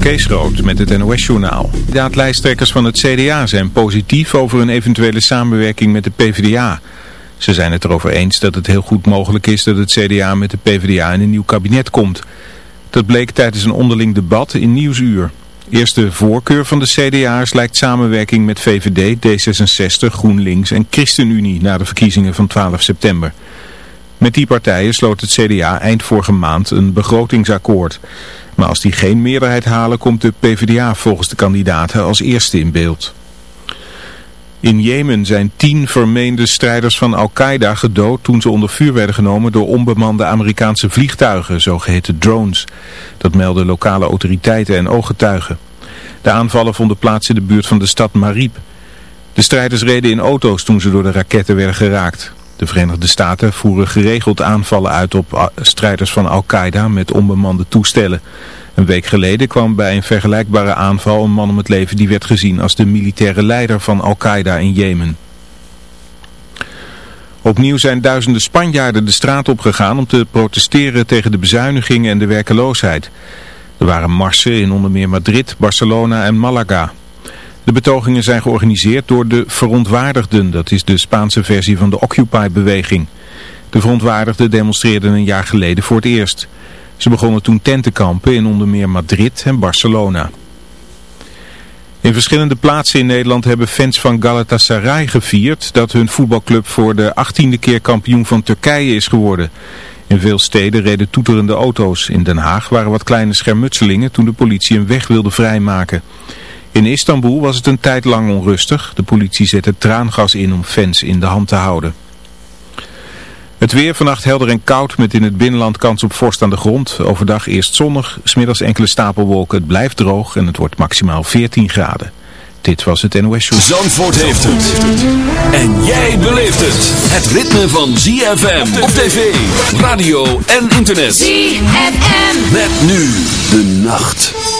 Kees met het NOS-journaal. Kandidaat-lijsttrekkers van het CDA zijn positief over een eventuele samenwerking met de PvdA. Ze zijn het erover eens dat het heel goed mogelijk is dat het CDA met de PvdA in een nieuw kabinet komt. Dat bleek tijdens een onderling debat in Nieuwsuur. Eerste voorkeur van de CDA's lijkt samenwerking met VVD, D66, GroenLinks en ChristenUnie na de verkiezingen van 12 september. Met die partijen sloot het CDA eind vorige maand een begrotingsakkoord. Maar als die geen meerderheid halen komt de PvdA volgens de kandidaten als eerste in beeld. In Jemen zijn tien vermeende strijders van Al-Qaeda gedood toen ze onder vuur werden genomen door onbemande Amerikaanse vliegtuigen, zogeheten drones. Dat melden lokale autoriteiten en ooggetuigen. De aanvallen vonden plaats in de buurt van de stad Marib. De strijders reden in auto's toen ze door de raketten werden geraakt. De Verenigde Staten voeren geregeld aanvallen uit op uh, strijders van Al-Qaeda met onbemande toestellen. Een week geleden kwam bij een vergelijkbare aanval een man om het leven die werd gezien als de militaire leider van Al-Qaeda in Jemen. Opnieuw zijn duizenden Spanjaarden de straat opgegaan om te protesteren tegen de bezuinigingen en de werkeloosheid. Er waren marsen in onder meer Madrid, Barcelona en Malaga. De betogingen zijn georganiseerd door de Verontwaardigden, dat is de Spaanse versie van de Occupy-beweging. De verontwaardigden demonstreerden een jaar geleden voor het eerst. Ze begonnen toen tentenkampen in onder meer Madrid en Barcelona. In verschillende plaatsen in Nederland hebben fans van Galatasaray gevierd dat hun voetbalclub voor de achttiende keer kampioen van Turkije is geworden. In veel steden reden toeterende auto's. In Den Haag waren wat kleine schermutselingen toen de politie een weg wilde vrijmaken. In Istanbul was het een tijd lang onrustig. De politie zette traangas in om fans in de hand te houden. Het weer vannacht helder en koud met in het binnenland kans op vorst aan de grond. Overdag eerst zonnig, smiddags enkele stapelwolken. Het blijft droog en het wordt maximaal 14 graden. Dit was het NOS Show. Zandvoort heeft het. En jij beleeft het. Het ritme van ZFM op tv, radio en internet. ZFM. Met nu de nacht.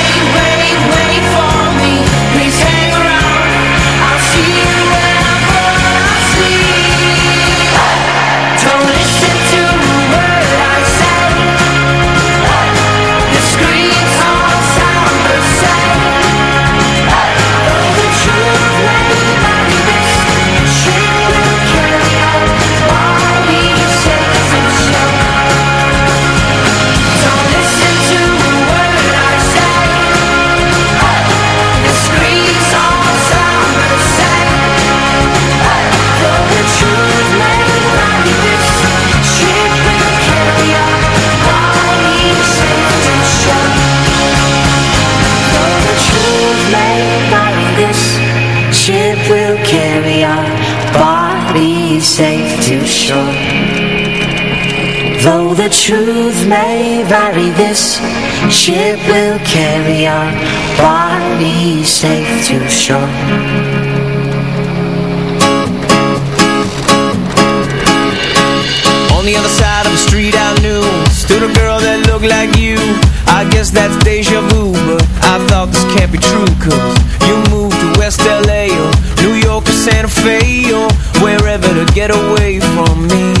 sure Though the truth may vary This ship will carry our bodies safe to shore On the other side of the street I knew Stood a girl that looked like you I guess that's deja vu But I thought this can't be true Cause you moved to West L.A go for Santa Fe or wherever to get away from me.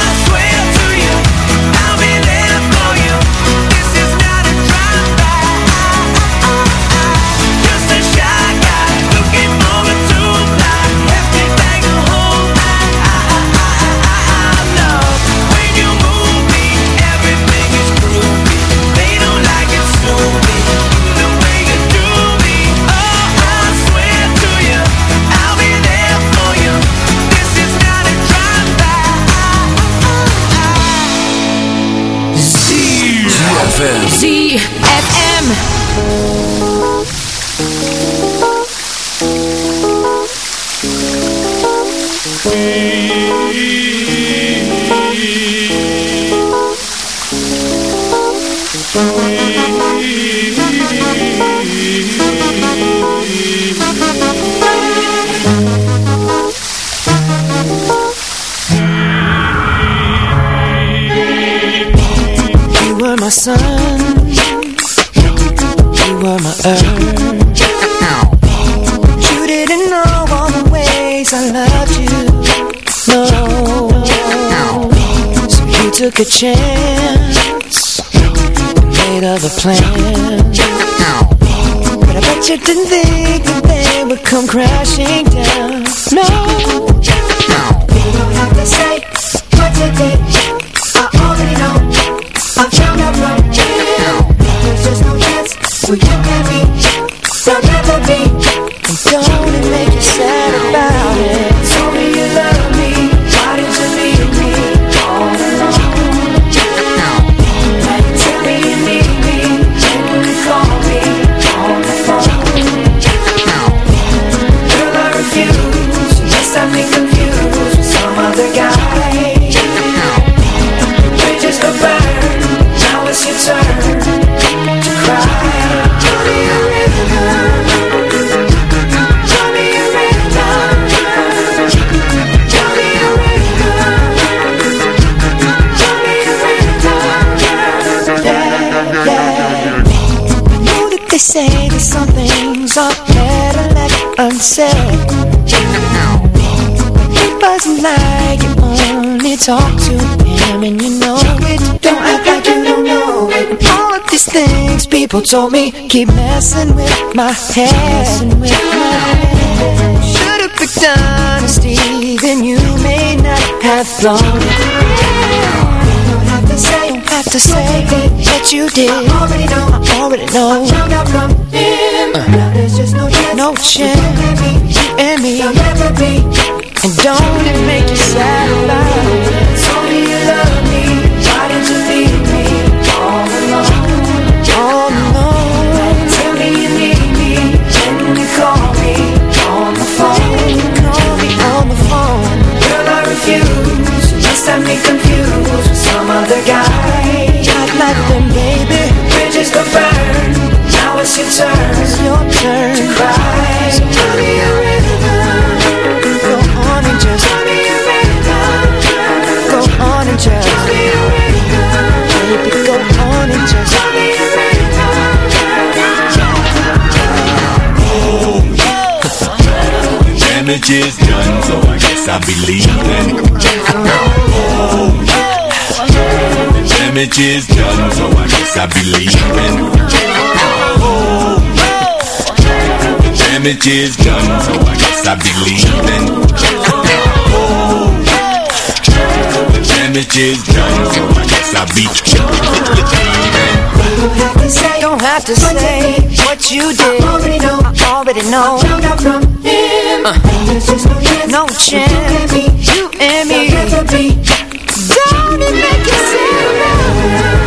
didn't think that they would come crashing people told me Keep messing with my head. Should've picked honesty Then you may not have thrown it Don't have to say, don't have to say That you did. I already know, I already know. I found out from him. Now there's just no chance No chance. You and me. There'll never and don't it make you sad with some other guy. Not like them, baby. Bridges go burn. Now it's your turn. It's your turn to cry. So tell me a rhythm. Go on and just Go on and just Baby, go on and just Damage is done, so I guess I'll be leaving. Damage is done, so I guess I'll be leaving. Oh, the damage is done, so I guess I'll be leaving. Oh, the damage is done, so I guess I'll be leaving. Don't have to say what you did. I already know. I already know. I found out from him. no chance. You and me. Don't it make you sad? Go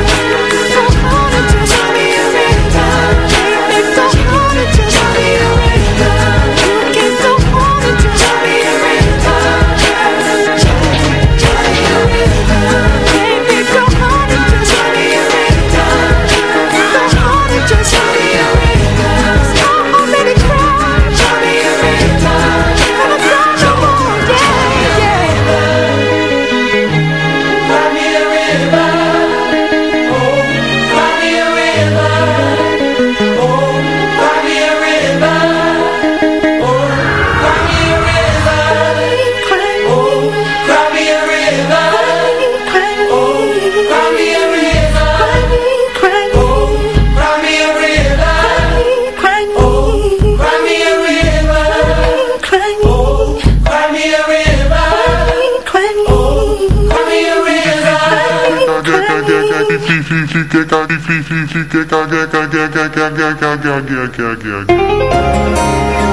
Thank you.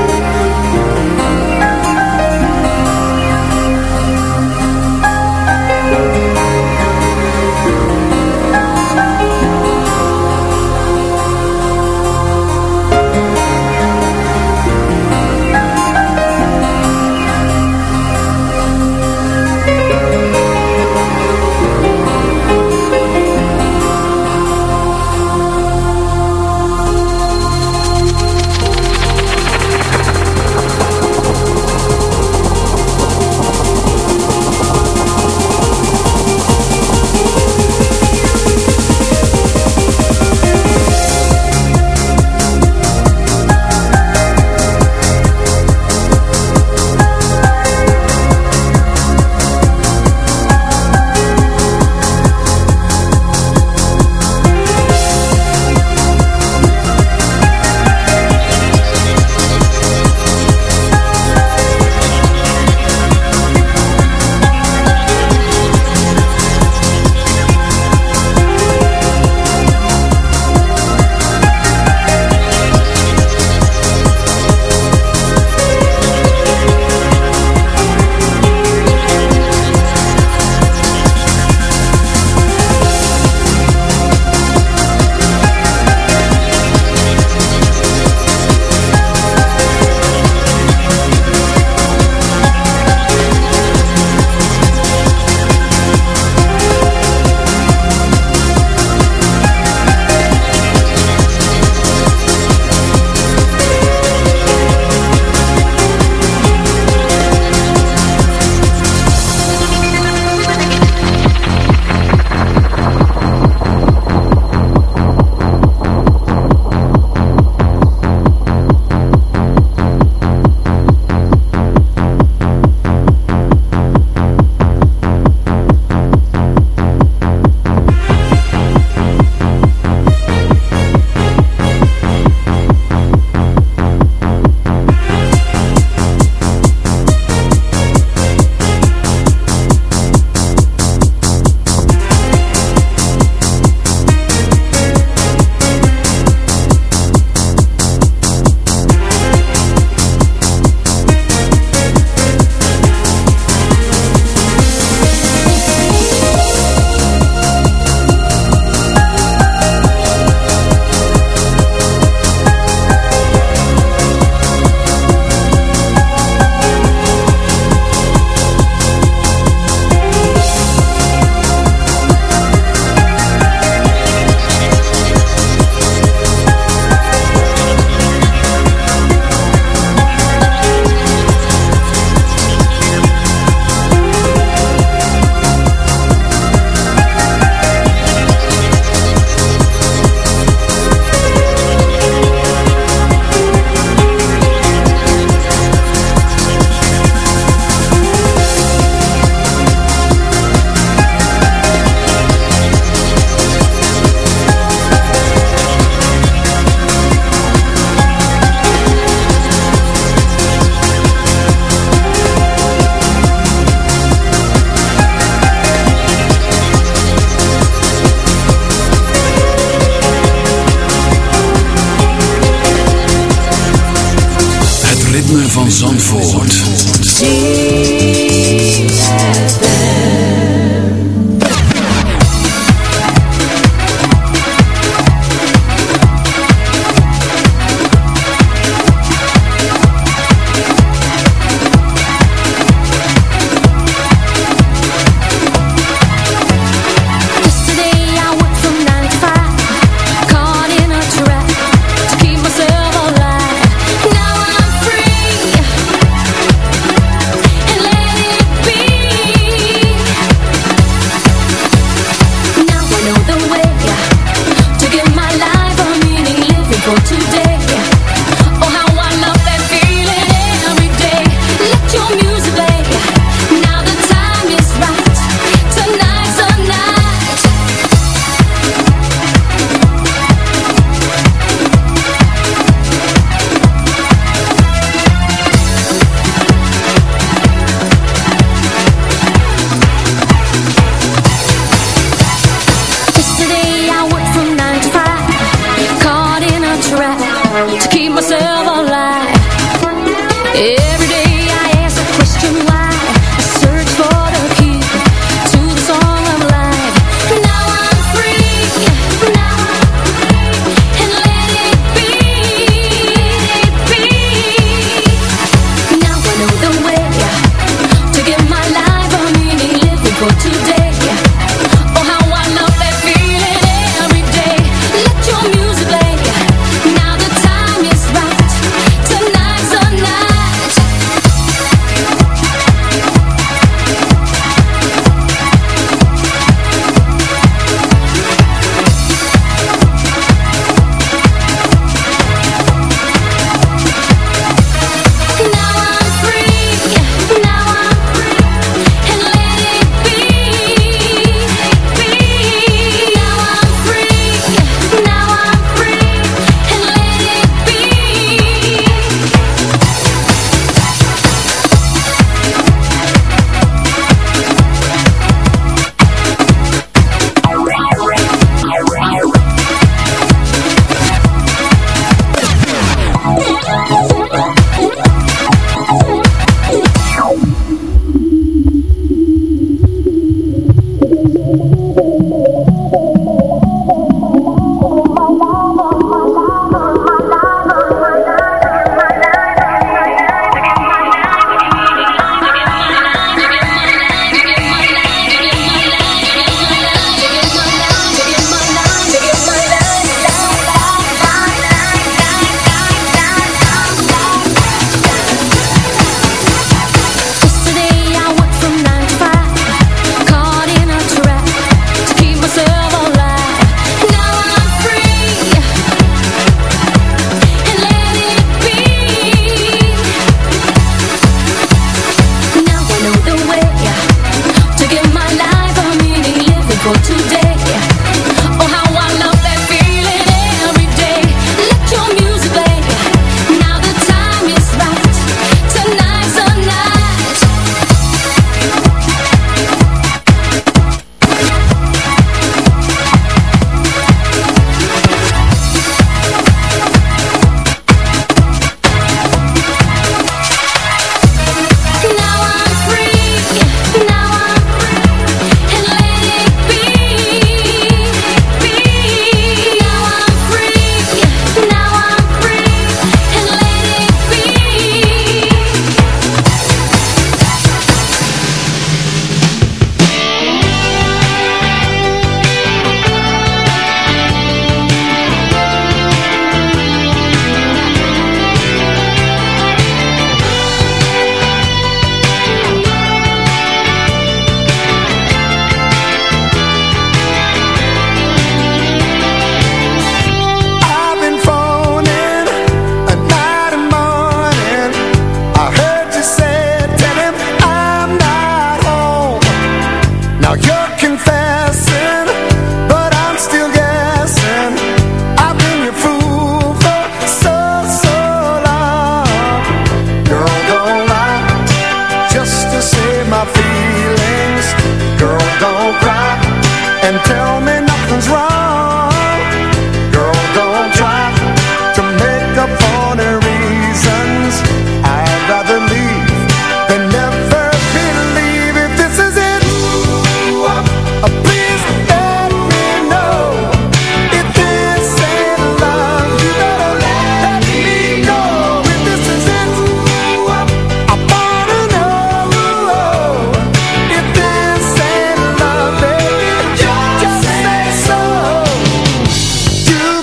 Zandvoort.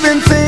even think